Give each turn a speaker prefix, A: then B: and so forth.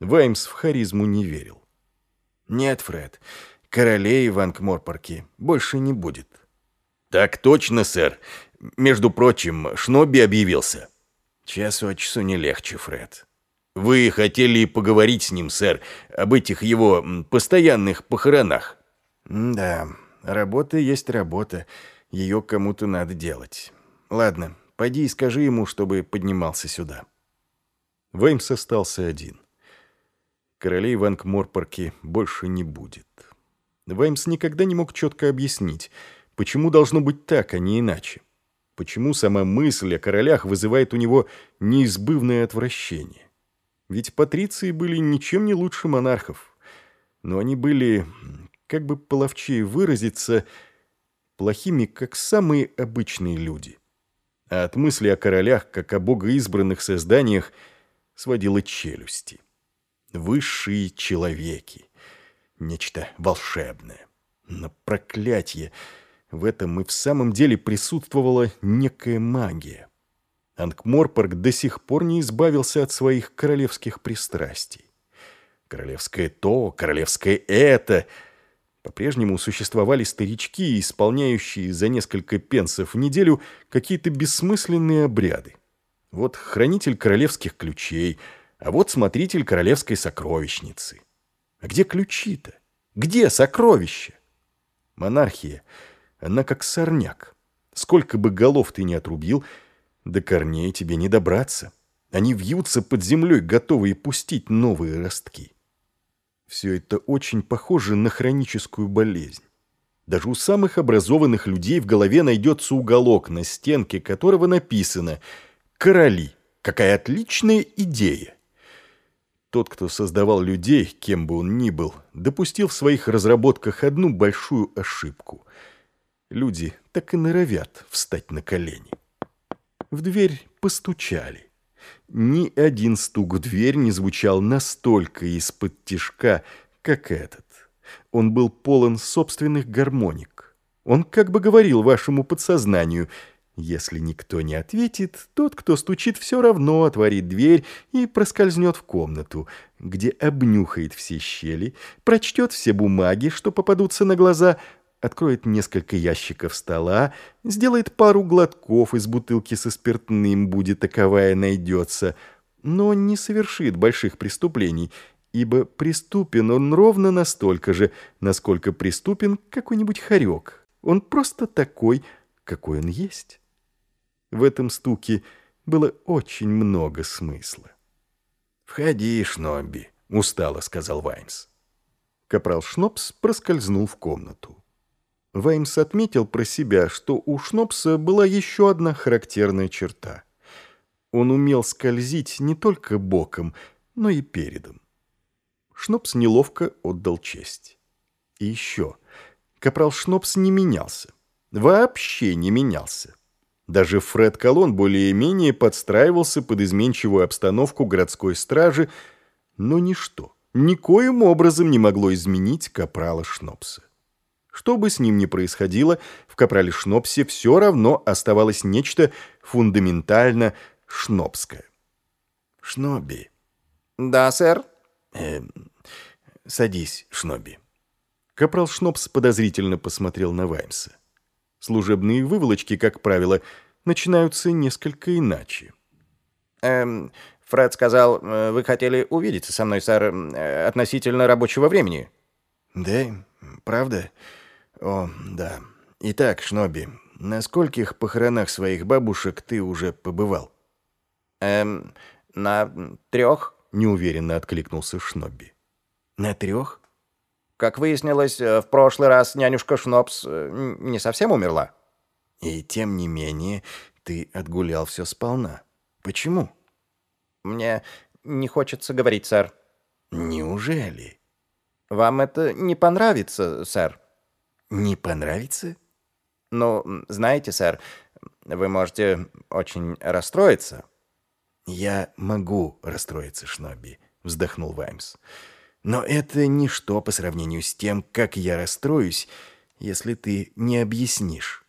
A: Ваймс в харизму не верил.
B: «Нет, Фред, королей в Анкморпорке больше не будет».
A: «Так точно, сэр. Между прочим, Шноби объявился».
B: «Час от часу не легче, Фред».
A: «Вы хотели поговорить с ним, сэр, об этих его постоянных похоронах?»
B: «Да, работа есть работа. Ее кому-то надо делать. Ладно, пойди и скажи ему, чтобы поднимался сюда».
A: Веймс остался один. Королей в Анкморпорке больше не будет. Ваймс никогда не мог четко объяснить, почему должно быть так, а не иначе. Почему сама мысль о королях вызывает у него неизбывное отвращение. Ведь патриции были ничем не лучше монархов. Но они были, как бы половчее выразиться, плохими, как самые обычные люди. А от мысли о королях, как о богоизбранных созданиях, сводило челюсти высшие человеки. Нечто волшебное. Но проклятие! В этом и в самом деле присутствовала некая магия. Ангморпорг до сих пор не избавился от своих королевских пристрастий. Королевское то, королевское это. По-прежнему существовали старички, исполняющие за несколько пенсов в неделю какие-то бессмысленные обряды. Вот хранитель королевских ключей — а вот смотритель королевской сокровищницы. А где ключи-то? Где сокровища? Монархия, она как сорняк. Сколько бы голов ты ни отрубил, до корней тебе не добраться. Они вьются под землей, готовые пустить новые ростки. Все это очень похоже на хроническую болезнь. Даже у самых образованных людей в голове найдется уголок, на стенке которого написано «Короли. Какая отличная идея!» Тот, кто создавал людей, кем бы он ни был, допустил в своих разработках одну большую ошибку. Люди так и норовят встать на колени. В дверь постучали. Ни один стук в дверь не звучал настолько из-под тишка, как этот. Он был полон собственных гармоник. Он как бы говорил вашему подсознанию – если никто не ответит, тот, кто стучит, все равно отворит дверь и проскользнет в комнату, где обнюхает все щели, прочтет все бумаги, что попадутся на глаза, откроет несколько ящиков стола, сделает пару глотков из бутылки со спиртным, будет таковая найдется, но не совершит больших преступлений, ибо преступен он ровно настолько же, насколько преступен какой-нибудь хорек. Он просто такой, какой он есть». В этом стуке было очень много смысла.
B: «Входи, Шнобби», — устало сказал Ваймс.
A: Капрал Шнопс проскользнул в комнату. Ваймс отметил про себя, что у Шнопса была еще одна характерная черта. Он умел скользить не только боком, но и передом. Шнопс неловко отдал честь. И еще. Капрал Шнопс не менялся. Вообще не менялся. Даже Фред Колон более-менее подстраивался под изменчивую обстановку городской стражи, но ничто, никоим образом не могло изменить капрала Шнопса. Что бы с ним ни происходило, в капрале Шнопсе все равно оставалось нечто фундаментально шнопское.
B: «Шноби».
C: «Да, сэр?»
B: э, «Садись, Шноби».
A: Капрал Шнопс подозрительно посмотрел на Ваймса. Служебные выволочки, как правило, начинаются несколько иначе.
C: Эм, Фред сказал, э, вы хотели увидеться со мной, сэр, э, относительно рабочего времени.
B: Да, правда? О, да. Итак, Шноби, на скольких похоронах своих бабушек ты уже побывал?
C: Эм, на трех?
A: Неуверенно откликнулся Шнобби.
B: На трех?
C: Как выяснилось, э, в прошлый раз нянюшка Шнопс э, не совсем умерла.
B: И тем не менее, ты отгулял все сполна. Почему?
C: Мне не хочется говорить, сэр.
B: Неужели?
C: Вам это не понравится, сэр?
B: Не понравится?
C: Ну, знаете, сэр, вы можете очень расстроиться.
B: Я могу расстроиться, Шноби, вздохнул Ваймс. Но это ничто по сравнению с тем, как я расстроюсь, если ты не объяснишь.